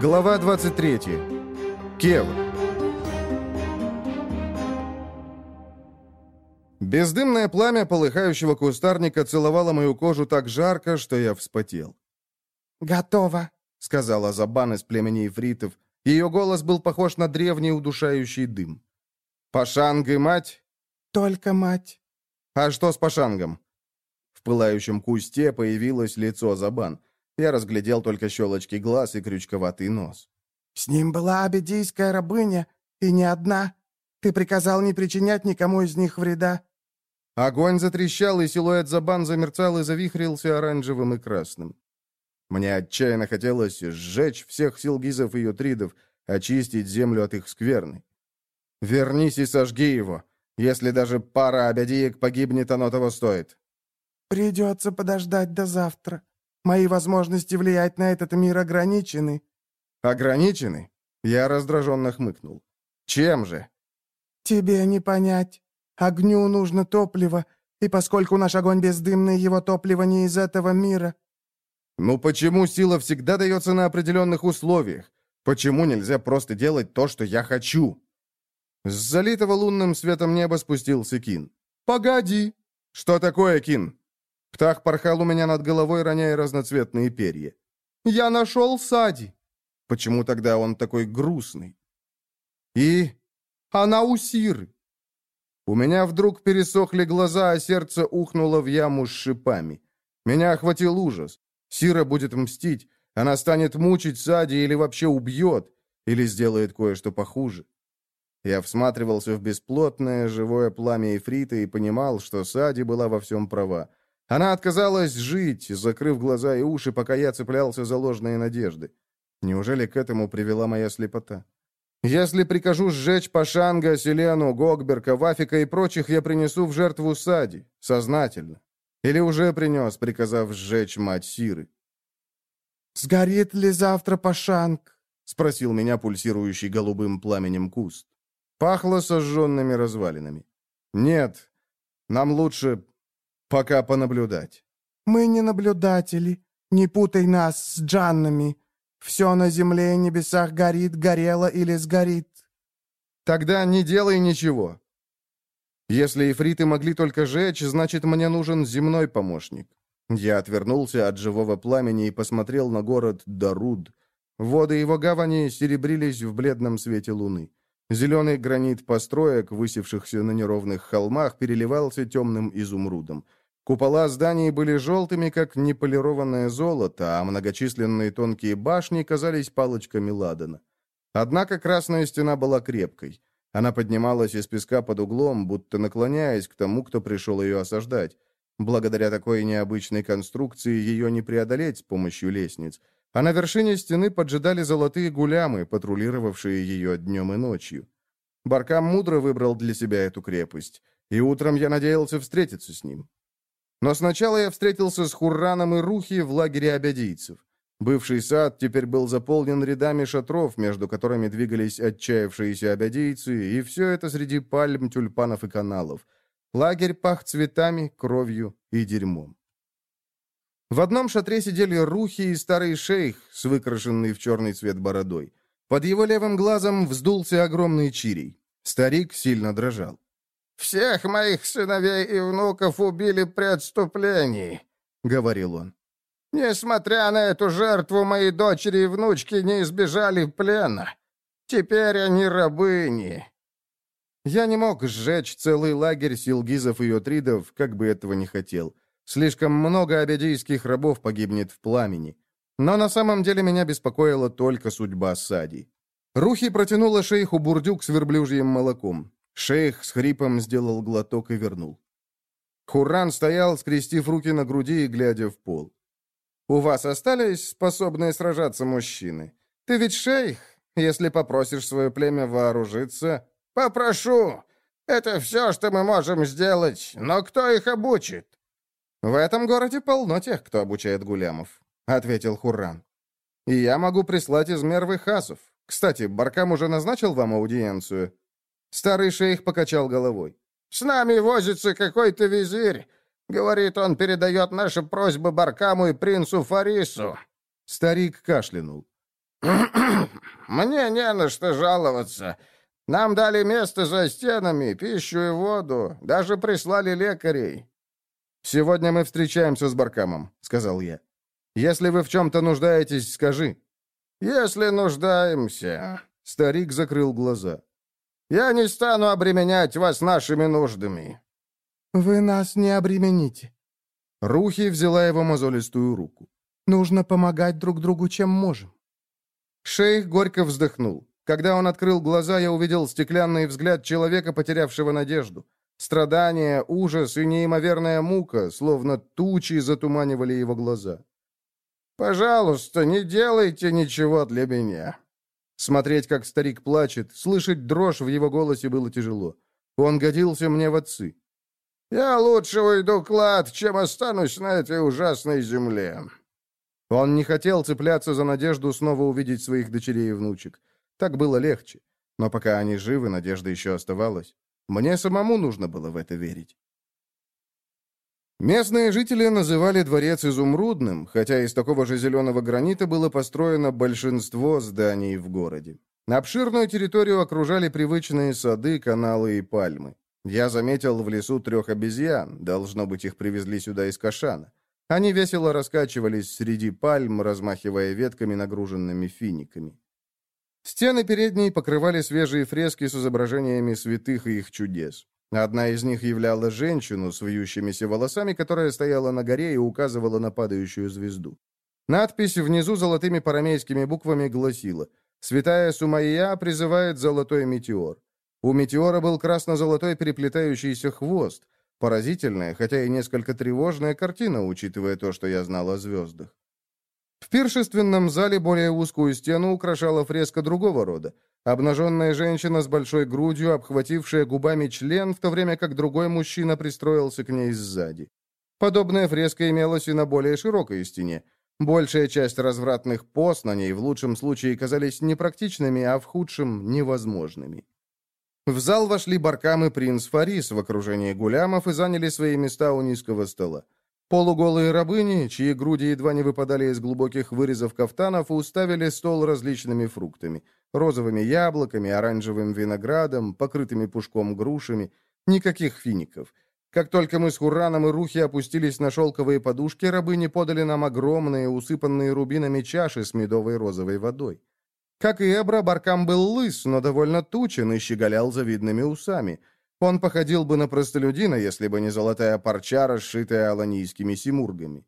Глава 23. Кев. Бездымное пламя полыхающего кустарника целовало мою кожу так жарко, что я вспотел. «Готово», — сказала Забан из племени ифритов. Ее голос был похож на древний удушающий дым. «Пашанг и мать?» «Только мать». «А что с Пашангом?» В пылающем кусте появилось лицо Забан. Я разглядел только щелочки глаз и крючковатый нос. «С ним была абедийская рабыня, и не одна. Ты приказал не причинять никому из них вреда». Огонь затрещал, и силуэт Забан замерцал и завихрился оранжевым и красным. Мне отчаянно хотелось сжечь всех силгизов и ютридов, очистить землю от их скверны. «Вернись и сожги его. Если даже пара обядиек погибнет, оно того стоит». «Придется подождать до завтра», Мои возможности влиять на этот мир ограничены». «Ограничены?» Я раздраженно хмыкнул. «Чем же?» «Тебе не понять. Огню нужно топливо, и поскольку наш огонь бездымный, его топливо не из этого мира». «Ну почему сила всегда дается на определенных условиях? Почему нельзя просто делать то, что я хочу?» С залитого лунным светом неба спустился Кин. «Погоди!» «Что такое, Кин?» Птах порхал у меня над головой, роняя разноцветные перья. «Я нашел Сади!» Почему тогда он такой грустный? «И? Она у Сиры!» У меня вдруг пересохли глаза, а сердце ухнуло в яму с шипами. Меня охватил ужас. Сира будет мстить. Она станет мучить Сади или вообще убьет, или сделает кое-что похуже. Я всматривался в бесплотное живое пламя Эфрита и понимал, что Сади была во всем права. Она отказалась жить, закрыв глаза и уши, пока я цеплялся за ложные надежды. Неужели к этому привела моя слепота? Если прикажу сжечь Пашанга, Селену, Гогберка, Вафика и прочих, я принесу в жертву Сади, сознательно. Или уже принес, приказав сжечь мать Сиры. «Сгорит ли завтра Пашанг?» — спросил меня пульсирующий голубым пламенем куст. Пахло сожженными развалинами. «Нет, нам лучше Пока понаблюдать. Мы не наблюдатели. Не путай нас с джаннами. Все на земле и небесах горит, горело или сгорит. Тогда не делай ничего. Если эфриты могли только жечь, значит, мне нужен земной помощник. Я отвернулся от живого пламени и посмотрел на город Даруд. Воды его гавани серебрились в бледном свете луны. Зеленый гранит построек, высевшихся на неровных холмах, переливался темным изумрудом. Купола зданий были желтыми, как неполированное золото, а многочисленные тонкие башни казались палочками ладана. Однако красная стена была крепкой. Она поднималась из песка под углом, будто наклоняясь к тому, кто пришел ее осаждать. Благодаря такой необычной конструкции ее не преодолеть с помощью лестниц. А на вершине стены поджидали золотые гулямы, патрулировавшие ее днем и ночью. Баркам мудро выбрал для себя эту крепость, и утром я надеялся встретиться с ним. Но сначала я встретился с Хурраном и Рухи в лагере обядийцев. Бывший сад теперь был заполнен рядами шатров, между которыми двигались отчаявшиеся обядийцы, и все это среди пальм, тюльпанов и каналов. Лагерь пах цветами, кровью и дерьмом. В одном шатре сидели Рухи и старый шейх с выкрашенной в черный цвет бородой. Под его левым глазом вздулся огромный чирий. Старик сильно дрожал. «Всех моих сыновей и внуков убили при отступлении», — говорил он. «Несмотря на эту жертву, мои дочери и внучки не избежали плена. Теперь они рабыни». Я не мог сжечь целый лагерь силгизов и йотридов, как бы этого не хотел. Слишком много абядийских рабов погибнет в пламени. Но на самом деле меня беспокоила только судьба Сади. Рухи протянула шейху бурдюк с верблюжьим молоком. Шейх с хрипом сделал глоток и вернул. Хурран стоял, скрестив руки на груди и глядя в пол. «У вас остались способные сражаться мужчины? Ты ведь шейх. Если попросишь свое племя вооружиться...» «Попрошу. Это все, что мы можем сделать. Но кто их обучит?» «В этом городе полно тех, кто обучает гулямов», — ответил Хурран. «И я могу прислать из мервы хасов. Кстати, Баркам уже назначил вам аудиенцию?» Старый шейх покачал головой. «С нами возится какой-то визирь. Говорит, он передает наши просьбы Баркаму и принцу Фарису». Старик кашлянул. «Мне не на что жаловаться. Нам дали место за стенами, пищу и воду, даже прислали лекарей». «Сегодня мы встречаемся с Баркамом», — сказал я. «Если вы в чем-то нуждаетесь, скажи». «Если нуждаемся...» — старик закрыл глаза. «Я не стану обременять вас нашими нуждами». «Вы нас не обремените». Рухи взяла его мозолистую руку. «Нужно помогать друг другу, чем можем». Шейх горько вздохнул. Когда он открыл глаза, я увидел стеклянный взгляд человека, потерявшего надежду. Страдания, ужас и неимоверная мука, словно тучи, затуманивали его глаза. «Пожалуйста, не делайте ничего для меня». Смотреть, как старик плачет, слышать дрожь в его голосе было тяжело. Он годился мне в отцы. «Я лучше уйду клад, чем останусь на этой ужасной земле». Он не хотел цепляться за надежду снова увидеть своих дочерей и внучек. Так было легче. Но пока они живы, надежда еще оставалась. Мне самому нужно было в это верить. Местные жители называли дворец изумрудным, хотя из такого же зеленого гранита было построено большинство зданий в городе. Обширную территорию окружали привычные сады, каналы и пальмы. Я заметил в лесу трех обезьян, должно быть, их привезли сюда из Кашана. Они весело раскачивались среди пальм, размахивая ветками, нагруженными финиками. Стены передней покрывали свежие фрески с изображениями святых и их чудес. Одна из них являла женщину с вьющимися волосами, которая стояла на горе и указывала на падающую звезду. Надпись внизу золотыми парамейскими буквами гласила «Святая Сумайя призывает золотой метеор». У метеора был красно-золотой переплетающийся хвост. Поразительная, хотя и несколько тревожная картина, учитывая то, что я знал о звездах. В пиршественном зале более узкую стену украшала фреска другого рода. Обнаженная женщина с большой грудью, обхватившая губами член, в то время как другой мужчина пристроился к ней сзади. Подобная фреска имелась и на более широкой стене. Большая часть развратных поз на ней в лучшем случае казались непрактичными, а в худшем — невозможными. В зал вошли Баркам и принц Фарис в окружении гулямов и заняли свои места у низкого стола. Полуголые рабыни, чьи груди едва не выпадали из глубоких вырезов кафтанов, уставили стол различными фруктами. Розовыми яблоками, оранжевым виноградом, покрытыми пушком грушами. Никаких фиников. Как только мы с Хураном и Рухи опустились на шелковые подушки, рабыни подали нам огромные, усыпанные рубинами чаши с медовой розовой водой. Как и Эбра, Баркам был лыс, но довольно тучен и щеголял завидными усами — он походил бы на простолюдина, если бы не золотая парча, расшитая аланийскими симургами.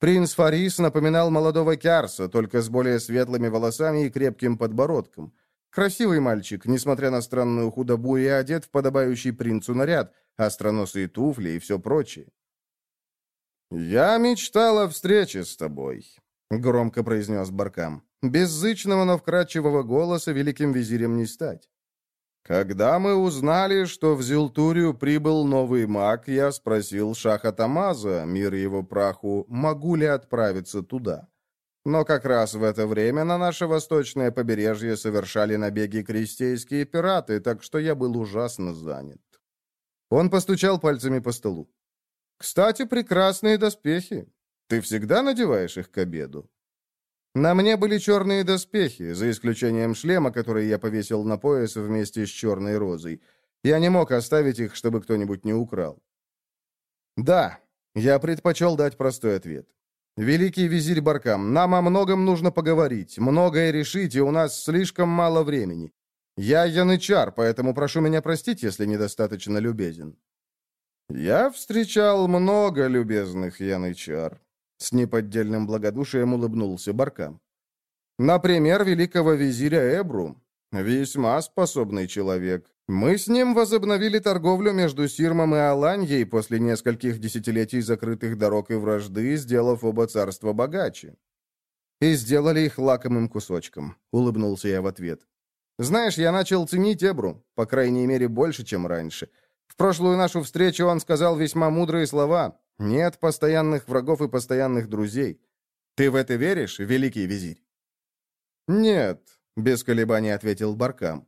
Принц Фарис напоминал молодого Кярса, только с более светлыми волосами и крепким подбородком. Красивый мальчик, несмотря на странную худобу, и одет в подобающий принцу наряд, остроносые туфли и все прочее. «Я мечтал о встрече с тобой», — громко произнес Баркам. Беззычного, но вкрадчивого голоса великим визирем не стать. Когда мы узнали, что в Зилтурию прибыл новый маг, я спросил Шаха Тамаза, мир его праху, могу ли отправиться туда. Но как раз в это время на наше восточное побережье совершали набеги крестейские пираты, так что я был ужасно занят. Он постучал пальцами по столу. «Кстати, прекрасные доспехи. Ты всегда надеваешь их к обеду?» На мне были черные доспехи, за исключением шлема, который я повесил на пояс вместе с черной розой. Я не мог оставить их, чтобы кто-нибудь не украл. Да, я предпочел дать простой ответ. Великий визирь Баркам, нам о многом нужно поговорить, многое решить, и у нас слишком мало времени. Я янычар, поэтому прошу меня простить, если недостаточно любезен. Я встречал много любезных янычар, с неподдельным благодушием улыбнулся Баркам. «Например, великого визиря Эбру. Весьма способный человек. Мы с ним возобновили торговлю между Сирмом и Аланьей после нескольких десятилетий закрытых дорог и вражды, сделав оба царства богаче. И сделали их лакомым кусочком», — улыбнулся я в ответ. «Знаешь, я начал ценить Эбру, по крайней мере, больше, чем раньше. В прошлую нашу встречу он сказал весьма мудрые слова. Нет постоянных врагов и постоянных друзей. Ты в это веришь, великий визирь? Нет, без колебаний ответил Баркам.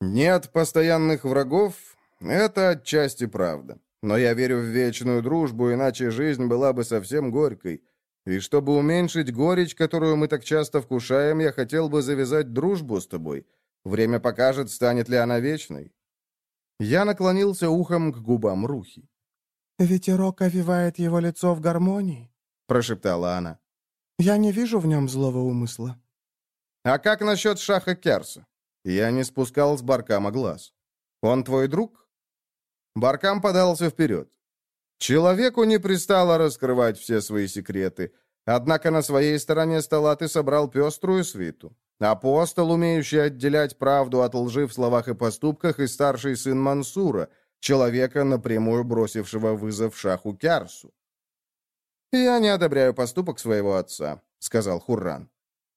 Нет постоянных врагов — это отчасти правда. Но я верю в вечную дружбу, иначе жизнь была бы совсем горькой. И чтобы уменьшить горечь, которую мы так часто вкушаем, я хотел бы завязать дружбу с тобой. Время покажет, станет ли она вечной». Я наклонился ухом к губам Рухи. «Ветерок овивает его лицо в гармонии», — прошептала она. «Я не вижу в нем злого умысла». «А как насчет Шаха Керса?» Я не спускал с Баркама глаз. «Он твой друг?» Баркам подался вперед. Человеку не пристало раскрывать все свои секреты, однако на своей стороне стола ты собрал пеструю свиту. Апостол, умеющий отделять правду от лжи в словах и поступках, и старший сын Мансура, человека, напрямую бросившего вызов шаху Кярсу. «Я не одобряю поступок своего отца», — сказал Хурран.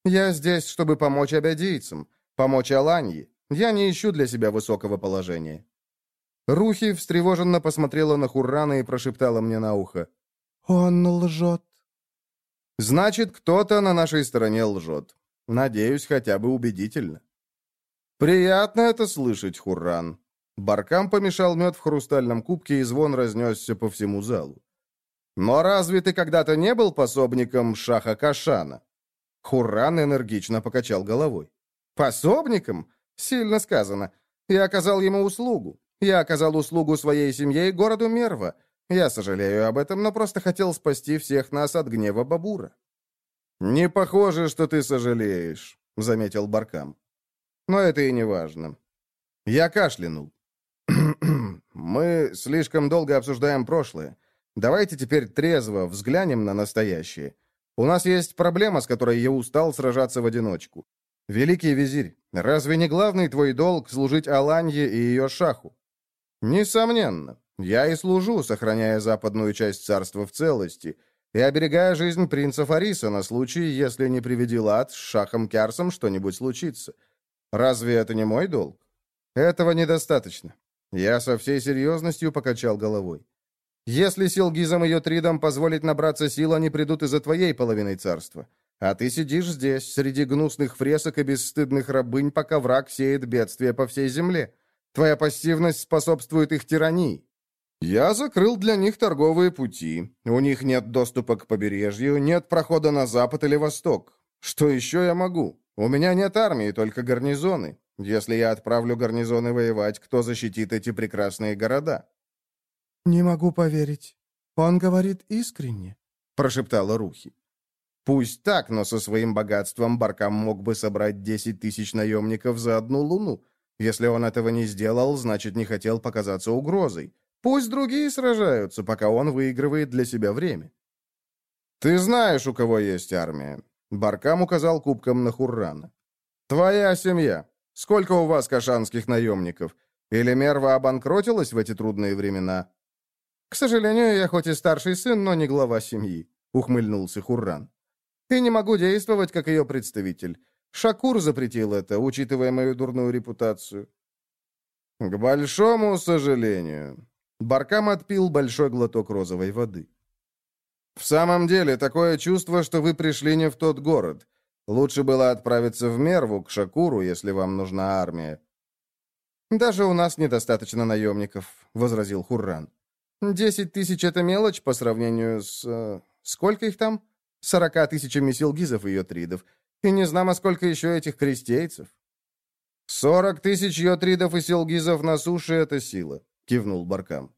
«Я здесь, чтобы помочь обядийцам, помочь Аланье. Я не ищу для себя высокого положения». Рухи встревоженно посмотрела на Хуррана и прошептала мне на ухо. «Он лжет». «Значит, кто-то на нашей стороне лжет. Надеюсь, хотя бы убедительно». «Приятно это слышать, Хурран». Баркам помешал мед в хрустальном кубке, и звон разнесся по всему залу. «Но разве ты когда-то не был пособником Шаха Кашана?» Хурран энергично покачал головой. «Пособником? Сильно сказано. Я оказал ему услугу. Я оказал услугу своей семье и городу Мерва. Я сожалею об этом, но просто хотел спасти всех нас от гнева Бабура». «Не похоже, что ты сожалеешь», — заметил Баркам. «Но это и не важно». Я кашлянул. «Мы слишком долго обсуждаем прошлое. Давайте теперь трезво взглянем на настоящее. У нас есть проблема, с которой я устал сражаться в одиночку. Великий визирь, разве не главный твой долг служить Аланье и ее шаху? Несомненно. Я и служу, сохраняя западную часть царства в целости, и оберегая жизнь принца Фариса на случай, если не приведи лад, с шахом Кярсом что-нибудь случится. Разве это не мой долг? Этого недостаточно. Я со всей серьезностью покачал головой. Если Силгизам и Йотридам позволить набраться сил, они придут из-за твоей половины царства. А ты сидишь здесь, среди гнусных фресок и бесстыдных рабынь, пока враг сеет бедствие по всей земле. Твоя пассивность способствует их тирании. Я закрыл для них торговые пути. У них нет доступа к побережью, нет прохода на запад или восток. Что еще я могу? У меня нет армии, только гарнизоны. Если я отправлю гарнизоны воевать, кто защитит эти прекрасные города?» «Не могу поверить. Он говорит искренне», — прошептала Рухи. «Пусть так, но со своим богатством Баркам мог бы собрать десять тысяч наемников за одну луну. Если он этого не сделал, значит, не хотел показаться угрозой. Пусть другие сражаются, пока он выигрывает для себя время». «Ты знаешь, у кого есть армия», — Баркам указал кубком на Хуррана. «Твоя семья. Сколько у вас кашанских наемников? Или Мерва обанкротилась в эти трудные времена?» «К сожалению, я хоть и старший сын, но не глава семьи», — ухмыльнулся Хурран. «И не могу действовать, как ее представитель. Шакур запретил это, учитывая мою дурную репутацию». «К большому сожалению». Баркам отпил большой глоток розовой воды. «В самом деле, такое чувство, что вы пришли не в тот город. Лучше было отправиться в Мерву, к Шакуру, если вам нужна армия». «Даже у нас недостаточно наемников», — возразил Хурран. «Десять тысяч — это мелочь по сравнению с... Э, сколько их там? Сорока тысячами силгизов и йотридов. И не знамо, сколько еще этих крестейцев». «Сорок тысяч йотридов и силгизов на суше — это сила», — кивнул Баркам.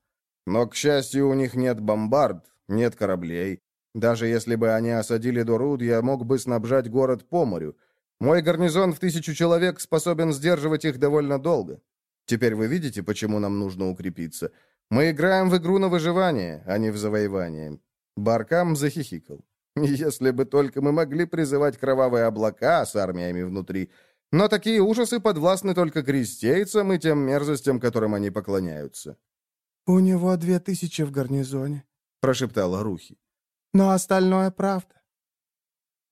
«Но, к счастью, у них нет бомбард, нет кораблей. Даже если бы они осадили Доруд, я мог бы снабжать город по морю. Мой гарнизон в тысячу человек способен сдерживать их довольно долго. Теперь вы видите, почему нам нужно укрепиться. Мы играем в игру на выживание, а не в завоевание». Баркам захихикал. «Если бы только мы могли призывать кровавые облака с армиями внутри. Но такие ужасы подвластны только крестейцам и тем мерзостям, которым они поклоняются». «У него две тысячи в гарнизоне», — прошептала Рухи. Но остальное правда.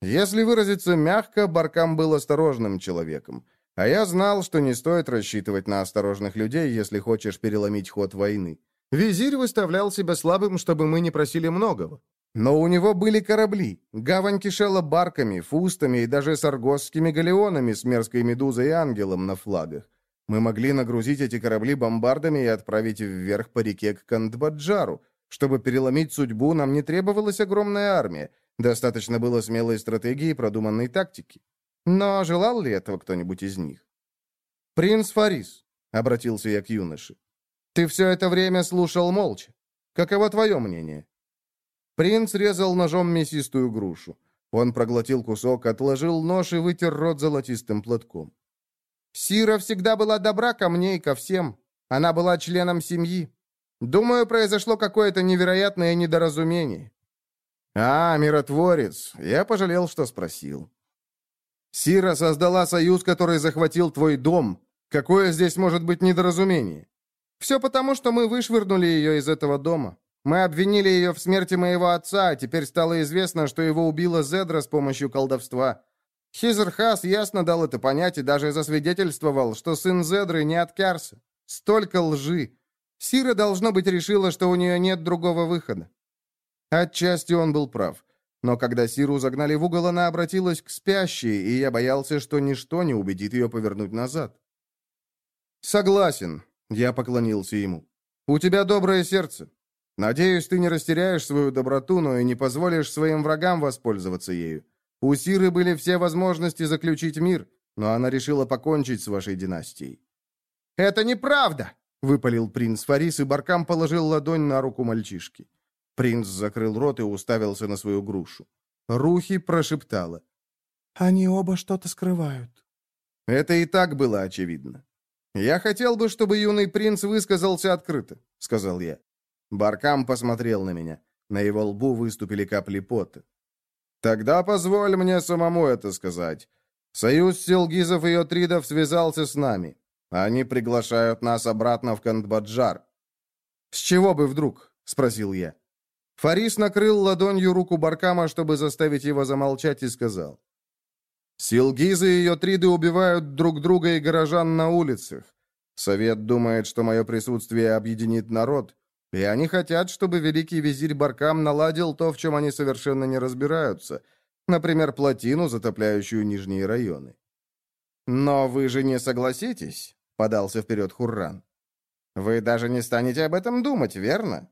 Если выразиться мягко, Баркам был осторожным человеком. А я знал, что не стоит рассчитывать на осторожных людей, если хочешь переломить ход войны. Визирь выставлял себя слабым, чтобы мы не просили многого. Но у него были корабли. Гавань кишела барками, фустами и даже саргосскими галеонами с мерзкой медузой и ангелом на флагах. Мы могли нагрузить эти корабли бомбардами и отправить вверх по реке к Кандбаджару, чтобы переломить судьбу, нам не требовалась огромная армия. Достаточно было смелой стратегии и продуманной тактики. Но желал ли этого кто-нибудь из них? «Принц Фарис», — обратился я к юноше, — «ты все это время слушал молча. Каково твое мнение?» Принц резал ножом мясистую грушу. Он проглотил кусок, отложил нож и вытер рот золотистым платком. «Сира всегда была добра ко мне и ко всем. Она была членом семьи. Думаю, произошло какое-то невероятное недоразумение». «А, миротворец. Я пожалел, что спросил». «Сира создала союз, который захватил твой дом. Какое здесь может быть недоразумение?» «Все потому, что мы вышвырнули ее из этого дома. Мы обвинили ее в смерти моего отца, а теперь стало известно, что его убила Зедра с помощью колдовства. Хизерхас ясно дал это понять и даже засвидетельствовал, что сын Зедры не от Кярса. Столько лжи. Сира, должно быть, решила, что у нее нет другого выхода. Отчасти он был прав. Но когда Сиру загнали в угол, она обратилась к спящей, и я боялся, что ничто не убедит ее повернуть назад. «Согласен», — я поклонился ему. «У тебя доброе сердце. Надеюсь, ты не растеряешь свою доброту, но и не позволишь своим врагам воспользоваться ею. У Сиры были все возможности заключить мир, но она решила покончить с вашей династией». «Это неправда!» — выпалил принц Фарис, и Баркам положил ладонь на руку мальчишки. Принц закрыл рот и уставился на свою грушу. Рухи прошептала. «Они оба что-то скрывают». Это и так было очевидно. «Я хотел бы, чтобы юный принц высказался открыто», — сказал я. Баркам посмотрел на меня. На его лбу выступили капли пота. «Тогда позволь мне самому это сказать. Союз Силгизов и Отридов связался с нами. Они приглашают нас обратно в Кандбаджар». «С чего бы вдруг?» — спросил я. Фарис накрыл ладонью руку Баркама, чтобы заставить его замолчать, и сказал. «Силгизы и Йотриды убивают друг друга и горожан на улицах. Совет думает, что мое присутствие объединит народ, и они хотят, чтобы великий визирь Баркам наладил то, в чем они совершенно не разбираются. Например, плотину, затопляющую нижние районы. «Но вы же не согласитесь?» — подался вперед Хурран. «Вы даже не станете об этом думать, верно?»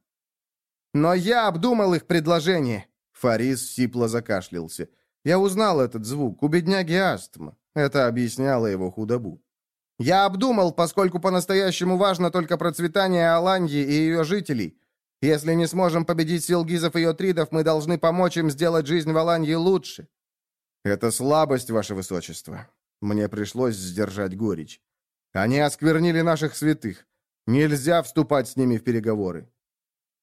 «Но я обдумал их предложение!» Фарис сипло закашлялся. «Я узнал этот звук. У бедняги астма. Это объясняло его худобу. Я обдумал, поскольку по-настоящему важно только процветание Аланьи и ее жителей. Если не сможем победить Силгизов и Йотридов, мы должны помочь им сделать жизнь в Аланьи лучше. Это слабость, ваше высочество. Мне пришлось сдержать горечь. Они осквернили наших святых. Нельзя вступать с ними в переговоры.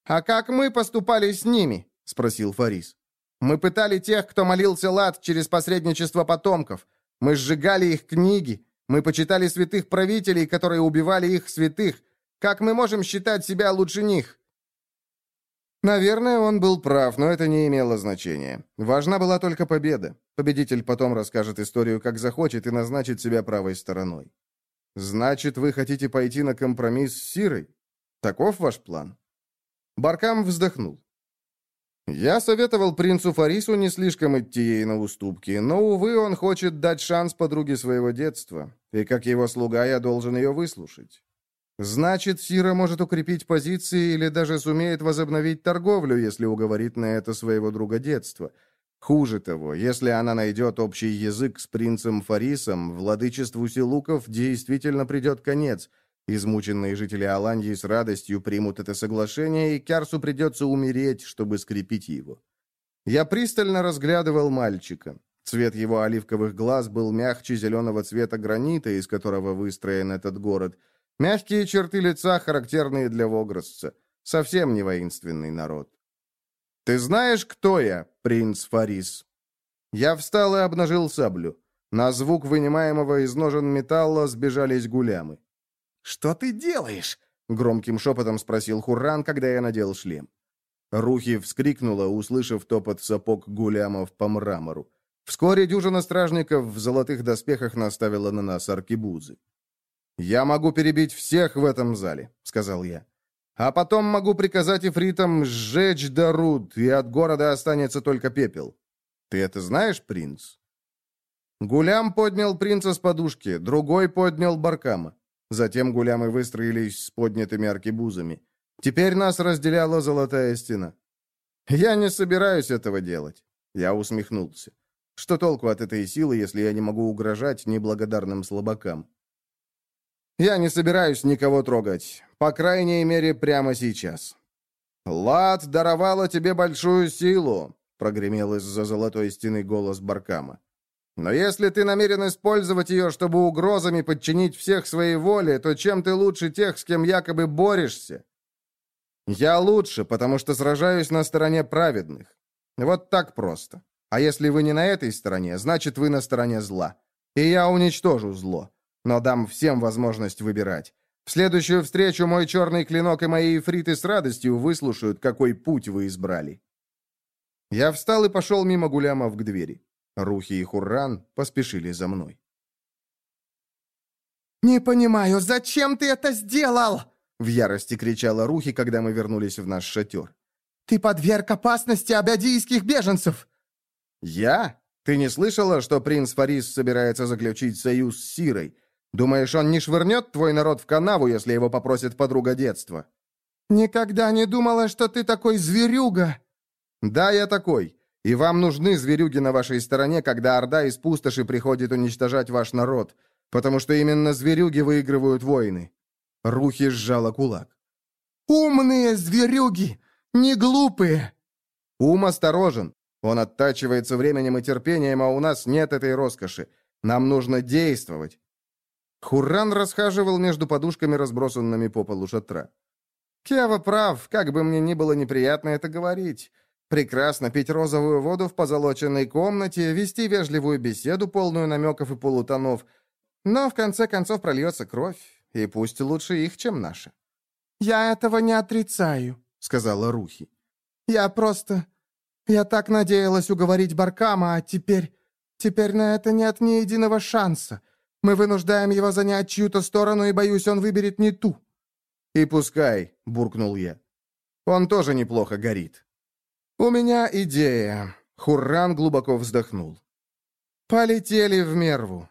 «А как мы поступали с ними?» — спросил Фарис. «Мы пытали тех, кто молился лад через посредничество потомков. Мы сжигали их книги, мы почитали святых правителей, которые убивали их святых. Как мы можем считать себя лучше них?» Наверное, он был прав, но это не имело значения. Важна была только победа. Победитель потом расскажет историю, как захочет, и назначит себя правой стороной. «Значит, вы хотите пойти на компромисс с Сирой? Таков ваш план?» Баркам вздохнул. Я советовал принцу Фарису не слишком идти ей на уступки, но, увы, он хочет дать шанс подруге своего детства, и как его слуга я должен ее выслушать. Значит, Сира может укрепить позиции или даже сумеет возобновить торговлю, если уговорит на это своего друга детства. Хуже того, если она найдет общий язык с принцем Фарисом, владычеству Силуков действительно придет конец – Измученные жители Аланьи с радостью примут это соглашение, и Кярсу придется умереть, чтобы скрепить его. Я пристально разглядывал мальчика. Цвет его оливковых глаз был мягче зеленого цвета гранита, из которого выстроен этот город. Мягкие черты лица, характерные для Вогросца. Совсем не воинственный народ. «Ты знаешь, кто я, принц Фарис?» Я встал и обнажил саблю. На звук вынимаемого из ножен металла сбежались гулямы. «Что ты делаешь?» — громким шепотом спросил Хурран, когда я надел шлем. Рухи вскрикнула, услышав топот сапог гулямов по мрамору. Вскоре дюжина стражников в золотых доспехах наставила на нас аркебузы. «Я могу перебить всех в этом зале», — сказал я. «А потом могу приказать ифритам сжечь Даруд, и от города останется только пепел. Ты это знаешь, принц?» Гулям поднял принца с подушки, другой поднял Баркама. Затем гулямы выстроились с поднятыми аркебузами. Теперь нас разделяла золотая стена. Я не собираюсь этого делать. Я усмехнулся. Что толку от этой силы, если я не могу угрожать неблагодарным слабакам? Я не собираюсь никого трогать. По крайней мере, прямо сейчас. «Лад даровала тебе большую силу», — прогремел из-за золотой стены голос Баркама. «Но если ты намерен использовать ее, чтобы угрозами подчинить всех своей воле, то чем ты лучше тех, с кем якобы борешься?» «Я лучше, потому что сражаюсь на стороне праведных. Вот так просто. А если вы не на этой стороне, значит, вы на стороне зла. И я уничтожу зло. Но дам всем возможность выбирать. В следующую встречу мой черный клинок и мои эфриты с радостью выслушают, какой путь вы избрали. Я встал и пошел мимо гулямов к двери. Рухи и Хурран поспешили за мной. «Не понимаю, зачем ты это сделал?» В ярости кричала Рухи, когда мы вернулись в наш шатер. «Ты подверг опасности абядийских беженцев!» «Я? Ты не слышала, что принц Фарис собирается заключить союз с Сирой? Думаешь, он не швырнет твой народ в канаву, если его попросит подруга детства?» «Никогда не думала, что ты такой зверюга!» «Да, я такой. И вам нужны зверюги на вашей стороне, когда Орда из пустоши приходит уничтожать ваш народ, потому что именно зверюги выигрывают войны». Рухи сжала кулак. «Умные зверюги! Не глупые!» «Ум осторожен. Он оттачивается временем и терпением, а у нас нет этой роскоши. Нам нужно действовать. Хурран расхаживал между подушками, разбросанными по полу шатра. «Кева прав, как бы мне ни было неприятно это говорить. Прекрасно пить розовую воду в позолоченной комнате, вести вежливую беседу, полную намеков и полутонов. Но в конце концов прольется кровь, и пусть лучше их, чем наша». «Я этого не отрицаю», — сказала Рухи. «Я просто... Я так надеялась уговорить Баркама, а теперь... Теперь на это нет ни единого шанса. Мы вынуждаем его занять чью-то сторону, и, боюсь, он выберет не ту». «И пускай», — буркнул я. «Он тоже неплохо горит». «У меня идея». Хурран глубоко вздохнул. «Полетели в мерву».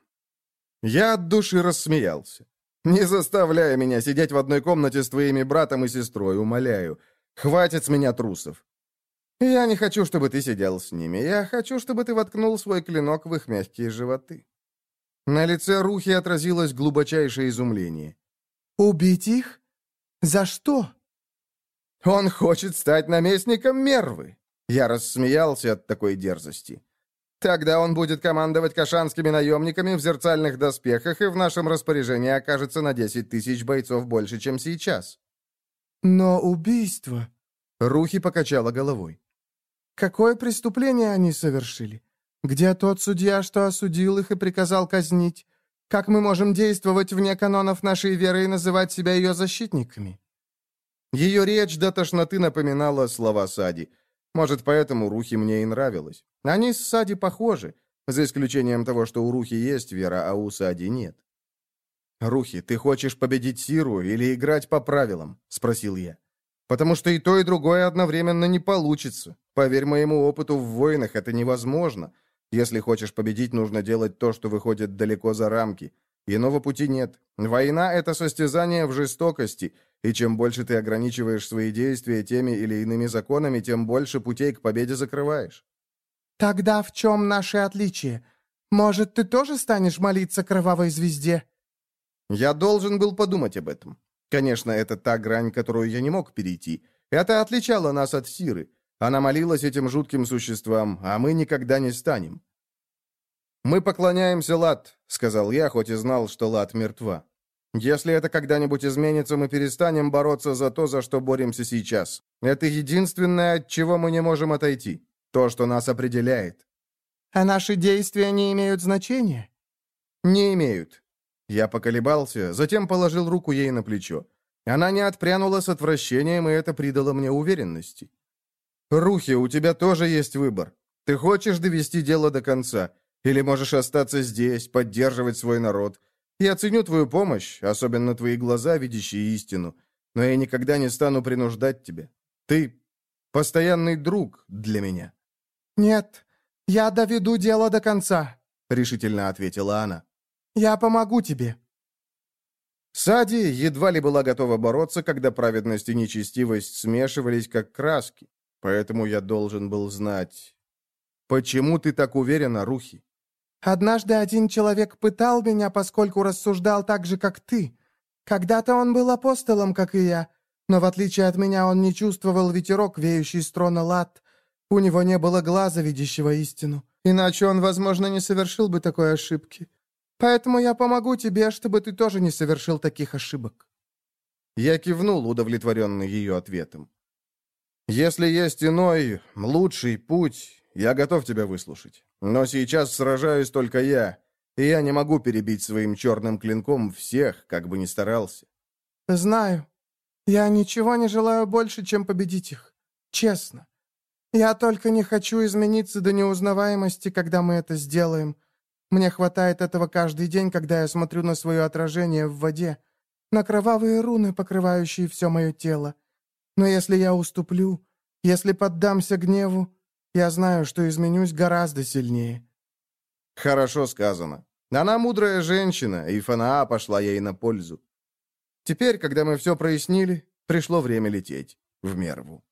Я от души рассмеялся. «Не заставляй меня сидеть в одной комнате с твоими братом и сестрой, умоляю. Хватит с меня трусов. Я не хочу, чтобы ты сидел с ними. Я хочу, чтобы ты воткнул свой клинок в их мягкие животы». На лице Рухи отразилось глубочайшее изумление. «Убить их? За что?» «Он хочет стать наместником Мервы!» Я рассмеялся от такой дерзости. «Тогда он будет командовать кашанскими наемниками в зерцальных доспехах и в нашем распоряжении окажется на 10 тысяч бойцов больше, чем сейчас». «Но убийство...» Рухи покачала головой. «Какое преступление они совершили? Где тот судья, что осудил их и приказал казнить? Как мы можем действовать вне канонов нашей веры и называть себя ее защитниками?» Ее речь до тошноты напоминала слова Сади. Может, поэтому Рухи мне и нравилась. Они с Сади похожи, за исключением того, что у Рухи есть вера, а у Сади нет. «Рухи, ты хочешь победить Сиру или играть по правилам?» — спросил я. «Потому что и то, и другое одновременно не получится. Поверь моему опыту в войнах, это невозможно. Если хочешь победить, нужно делать то, что выходит далеко за рамки. Иного пути нет. Война — это состязание в жестокости, и чем больше ты ограничиваешь свои действия теми или иными законами, тем больше путей к победе закрываешь. «Тогда в чем наше отличие? Может, ты тоже станешь молиться кровавой звезде?» Я должен был подумать об этом. Конечно, это та грань, которую я не мог перейти. Это отличало нас от Сиры. Она молилась этим жутким существам, а мы никогда не станем. «Мы поклоняемся Лат», — сказал я, хоть и знал, что Лат мертва. «Если это когда-нибудь изменится, мы перестанем бороться за то, за что боремся сейчас. Это единственное, от чего мы не можем отойти. То, что нас определяет». «А наши действия не имеют значения?» «Не имеют». Я поколебался, затем положил руку ей на плечо. Она не отпрянула с отвращением, и это придало мне уверенности. «Рухи, у тебя тоже есть выбор. Ты хочешь довести дело до конца, или можешь остаться здесь, поддерживать свой народ. Я ценю твою помощь, особенно твои глаза, видящие истину, но я никогда не стану принуждать тебя. Ты постоянный друг для меня». «Нет, я доведу дело до конца», — решительно ответила она. «Я помогу тебе». Сади едва ли была готова бороться, когда праведность и нечестивость смешивались, как краски. Поэтому я должен был знать... Почему ты так уверена, Рухи? Однажды один человек пытал меня, поскольку рассуждал так же, как ты. Когда-то он был апостолом, как и я, но в отличие от меня он не чувствовал ветерок, веющий с трона лад. У него не было глаза, видящего истину. Иначе он, возможно, не совершил бы такой ошибки. Поэтому я помогу тебе, чтобы ты тоже не совершил таких ошибок». Я кивнул, удовлетворенный ее ответом. «Если есть иной, лучший путь, я готов тебя выслушать. Но сейчас сражаюсь только я, и я не могу перебить своим черным клинком всех, как бы ни старался». «Знаю. Я ничего не желаю больше, чем победить их. Честно. Я только не хочу измениться до неузнаваемости, когда мы это сделаем. Мне хватает этого каждый день, когда я смотрю на свое отражение в воде, на кровавые руны, покрывающие все мое тело. Но если я уступлю, если поддамся гневу, я знаю, что изменюсь гораздо сильнее». «Хорошо сказано. Она мудрая женщина, и Фанаа пошла ей на пользу. Теперь, когда мы все прояснили, пришло время лететь в Мерву».